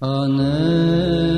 Anı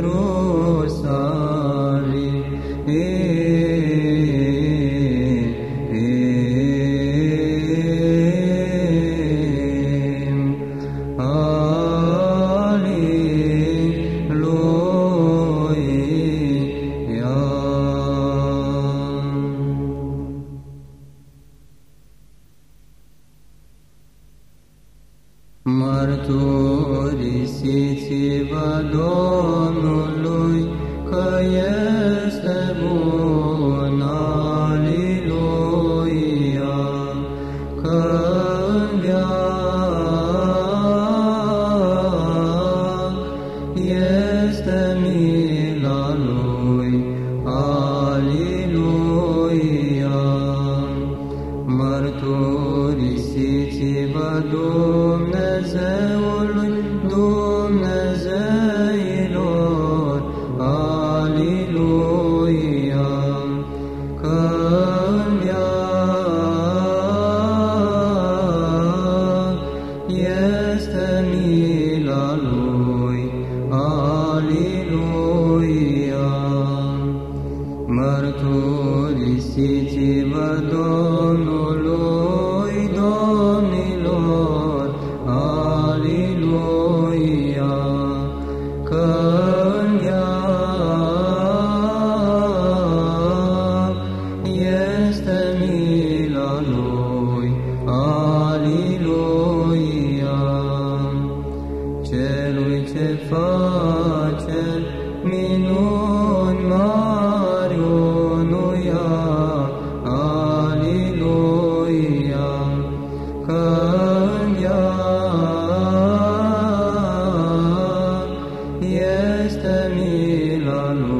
روح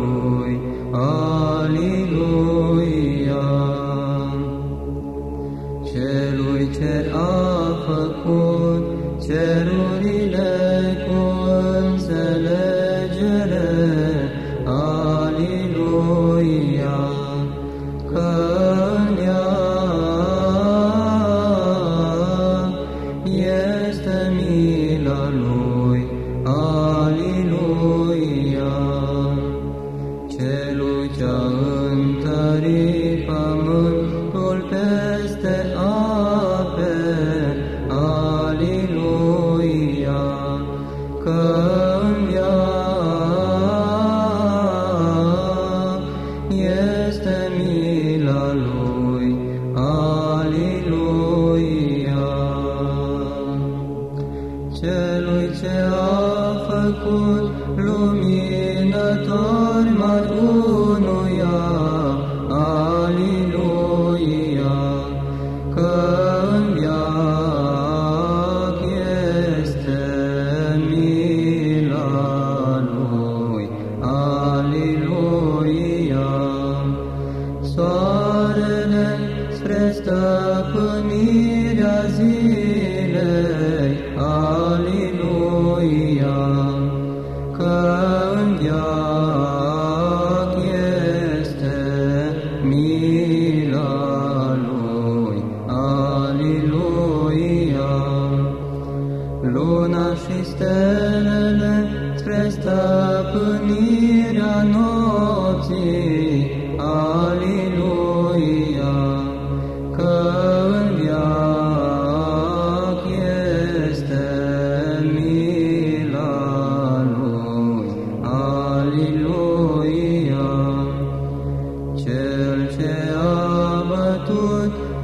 Oh.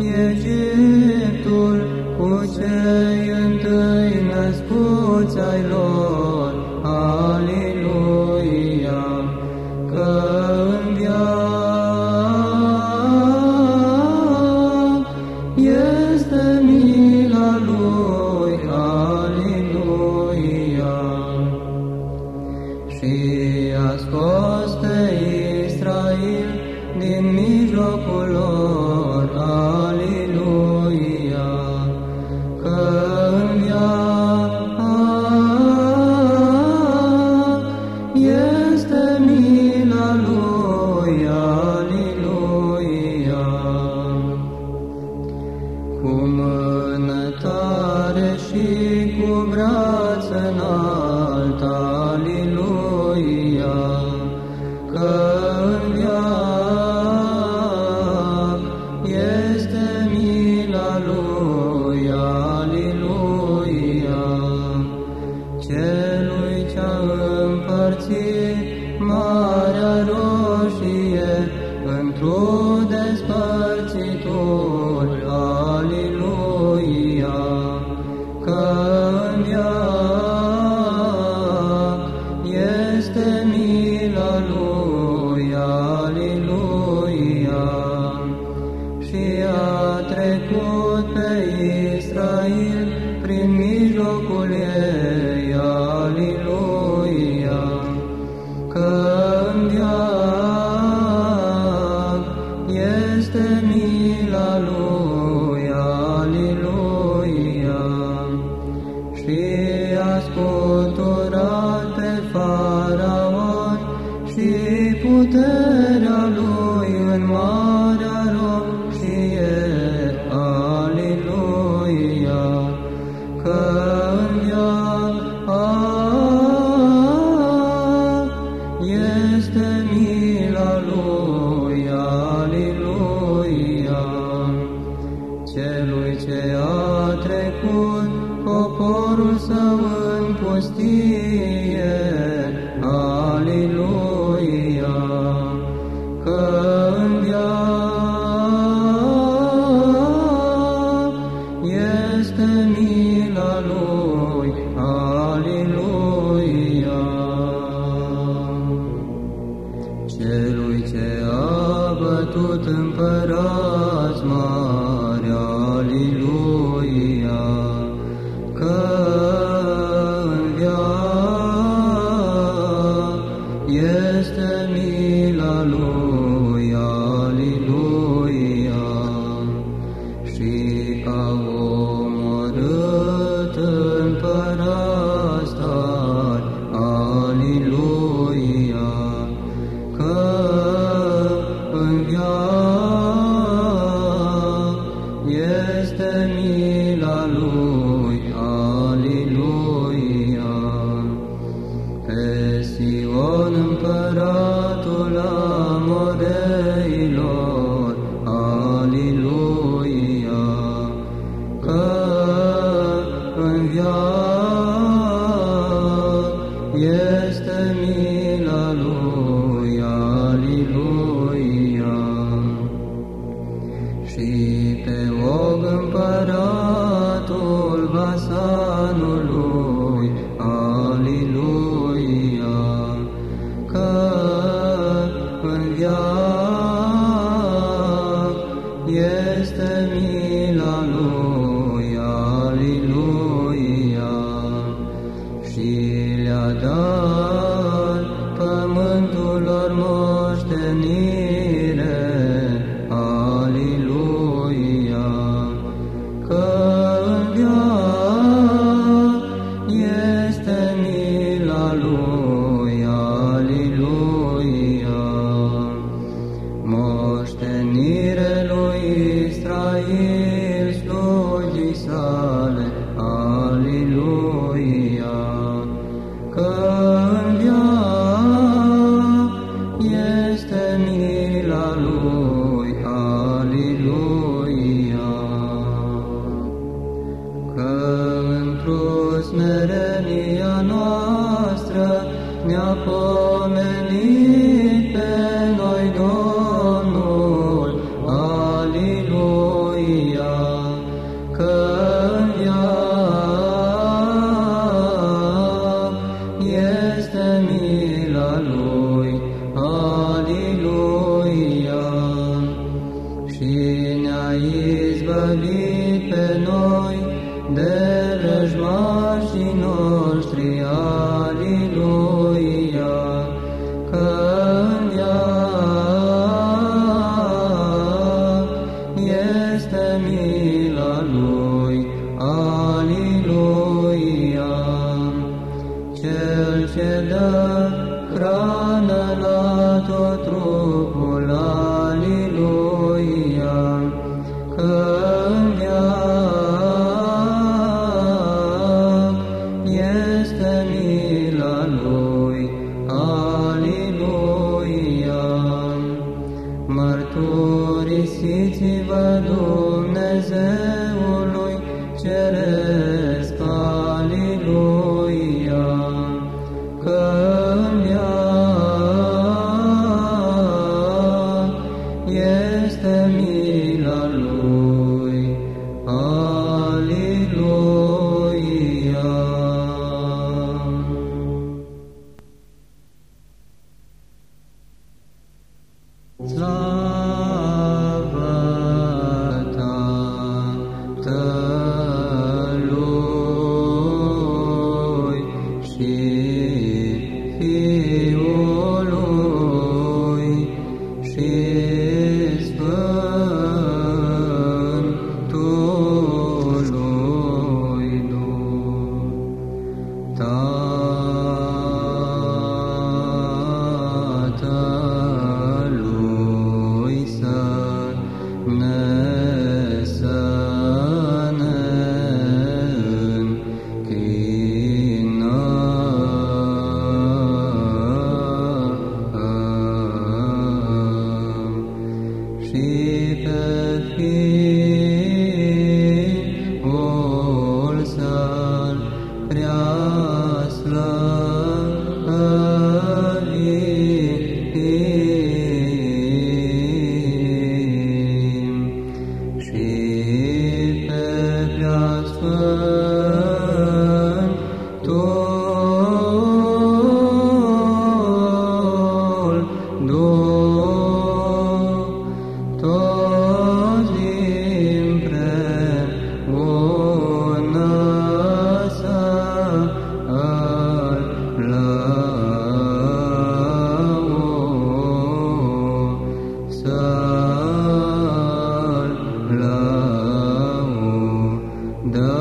Bătut Egiptul cu cei întâi născuți ai lor, Lord, este mila lui, Aliluia, și le-a dat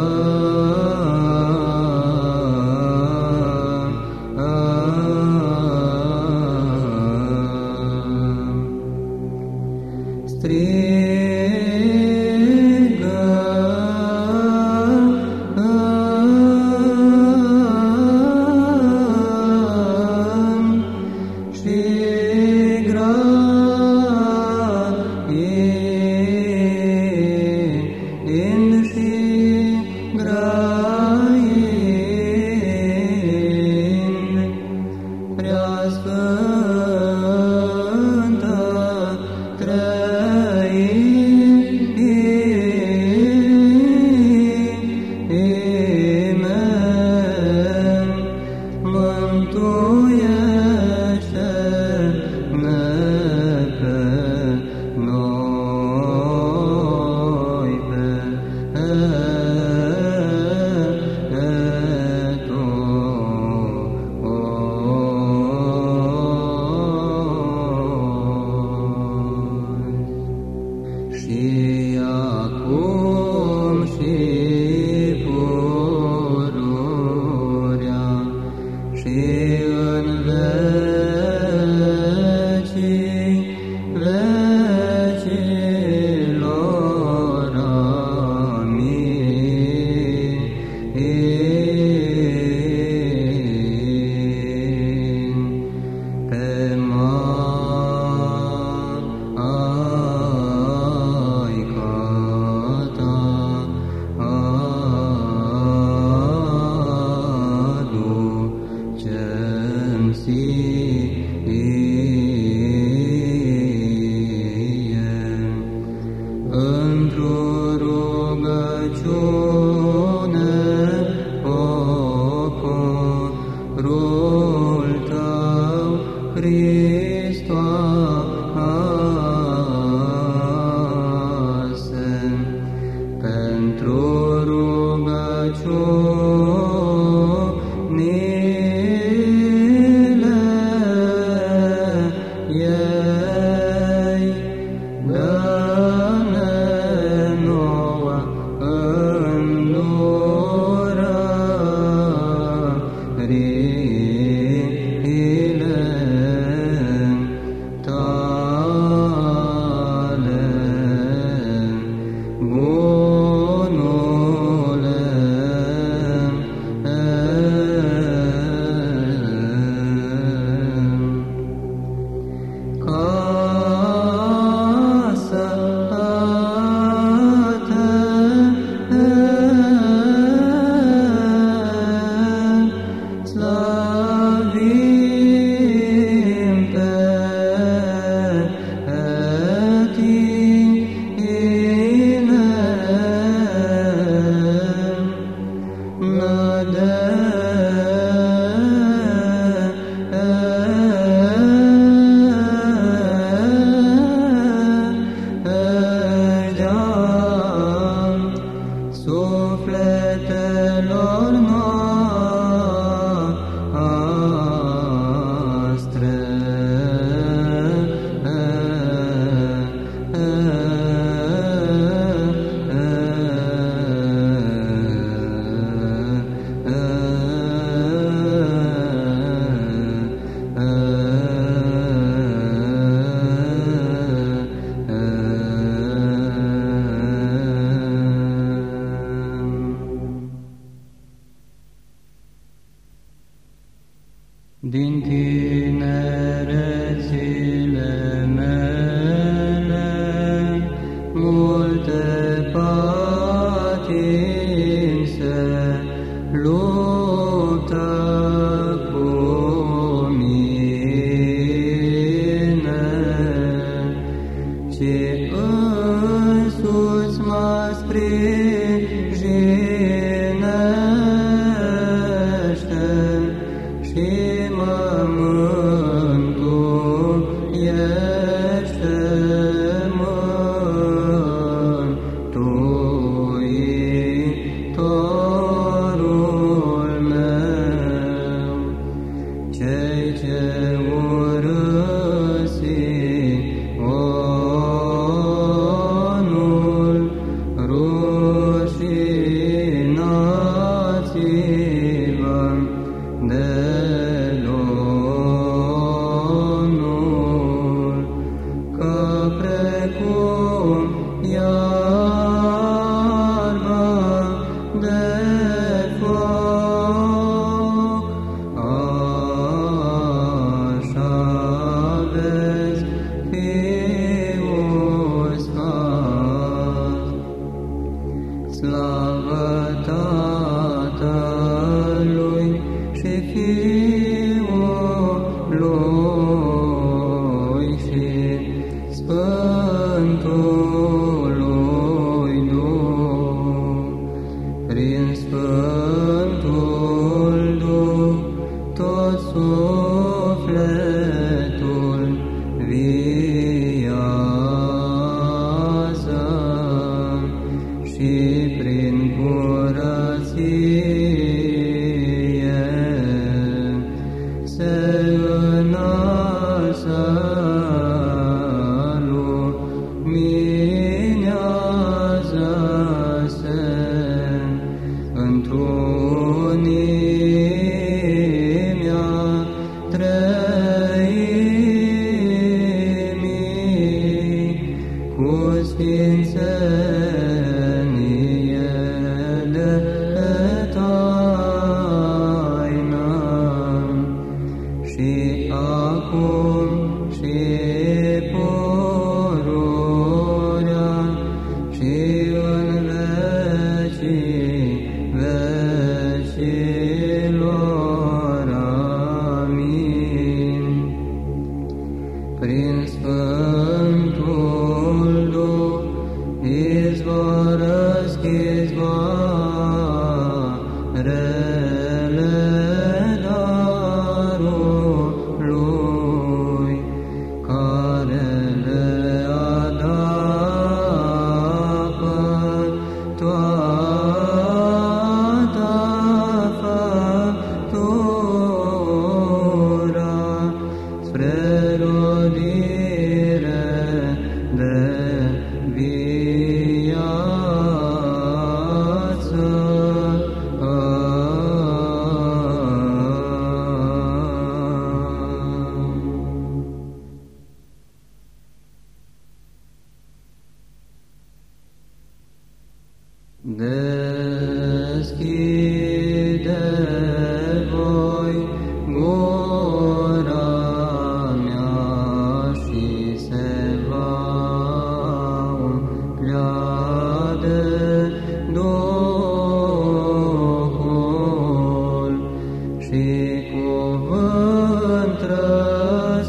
Oh. Din tinerețile Sayonara.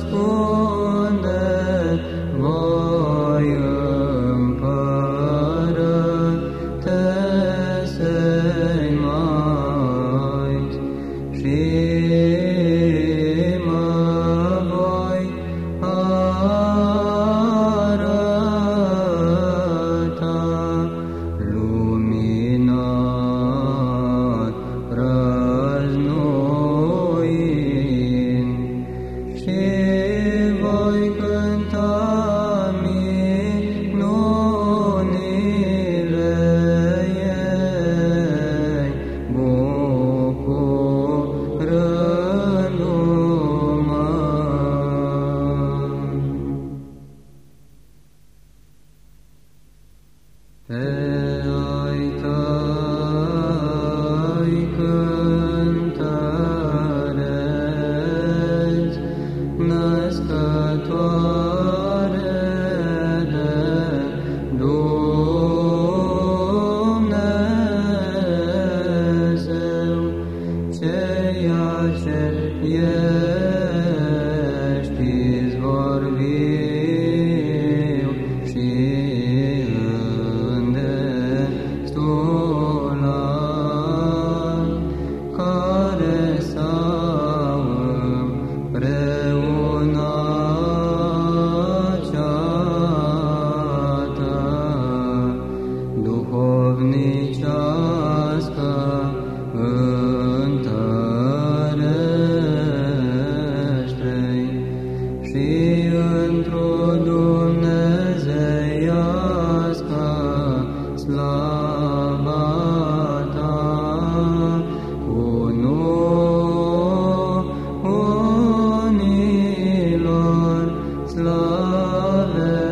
Oh. slowly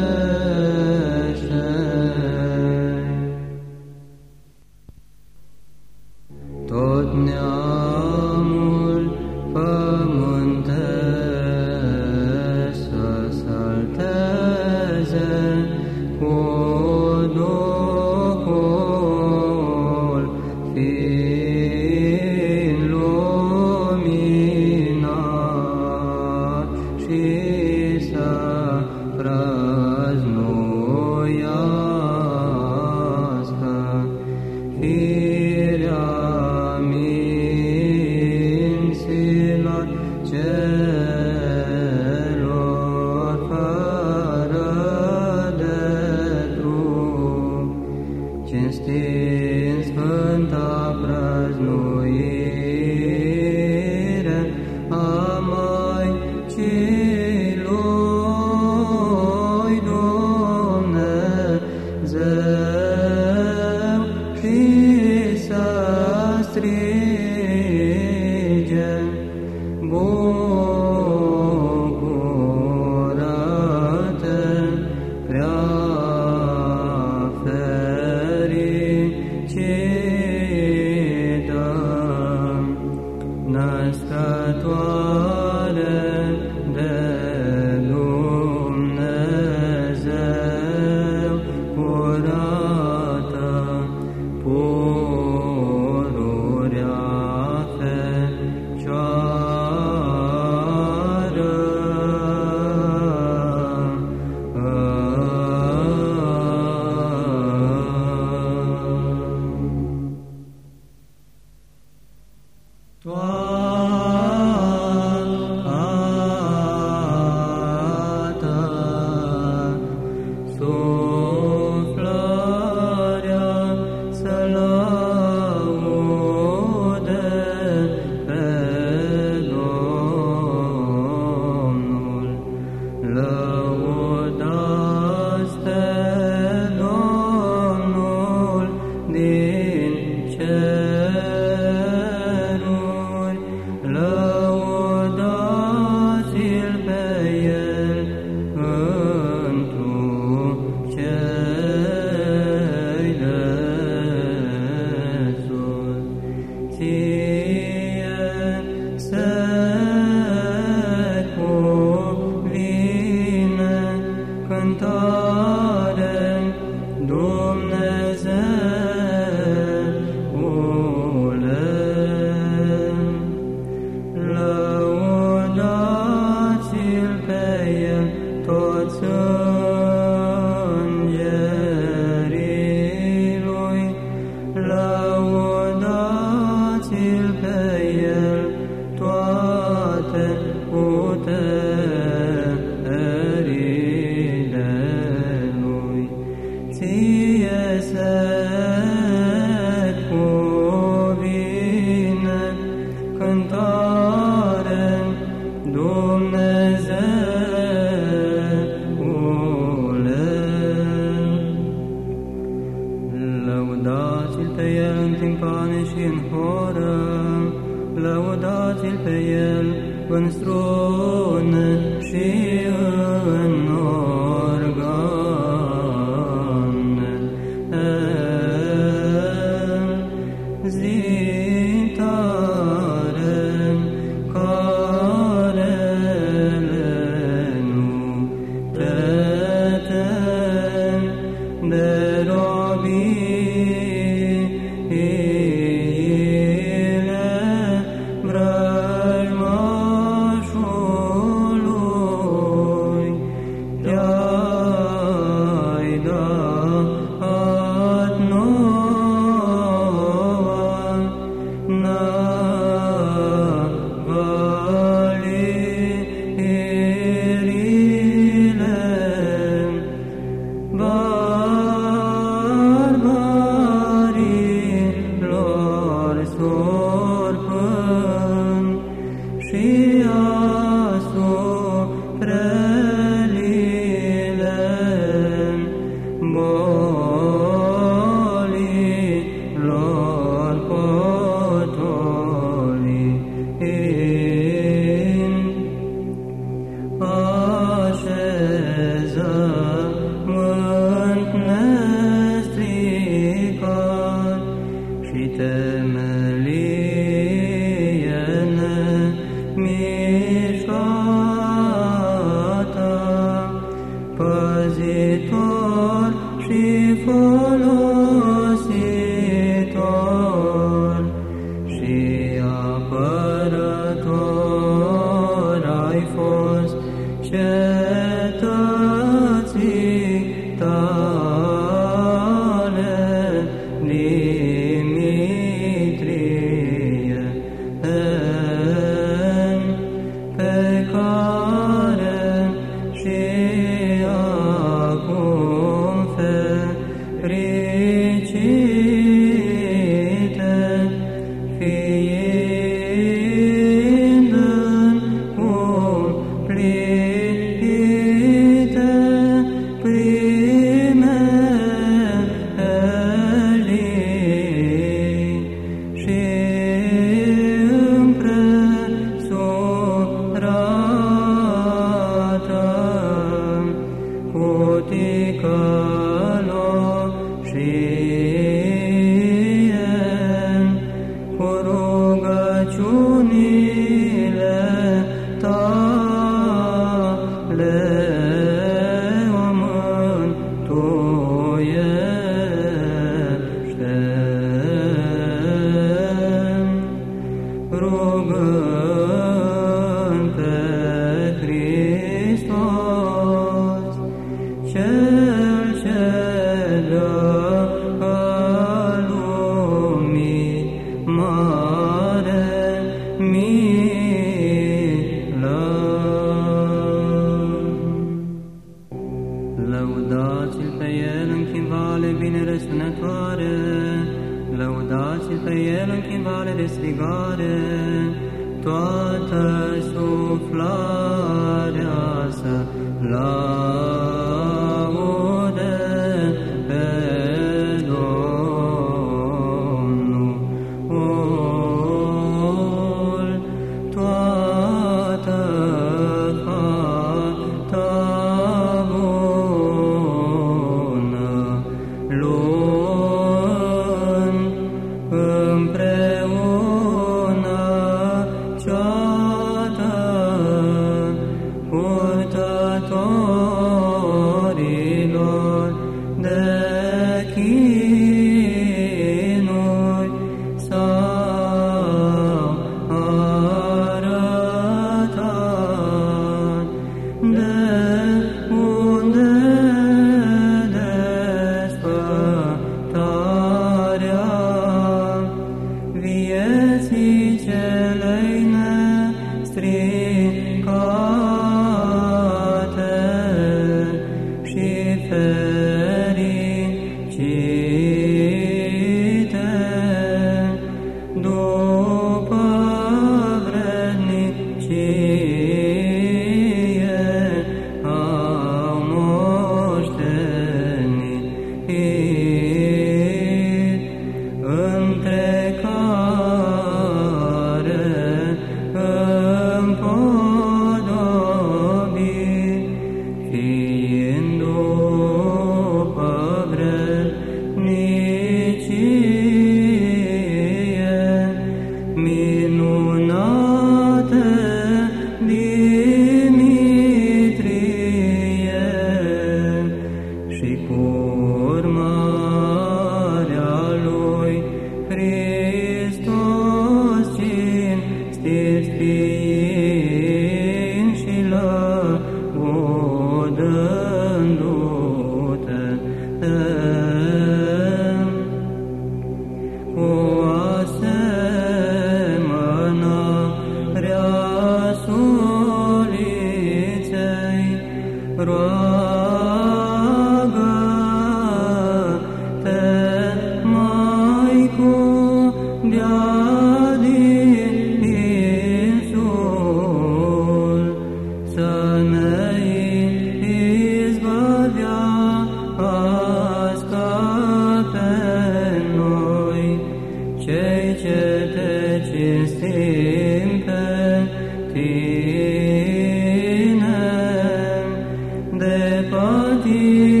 Thank you.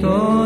todo.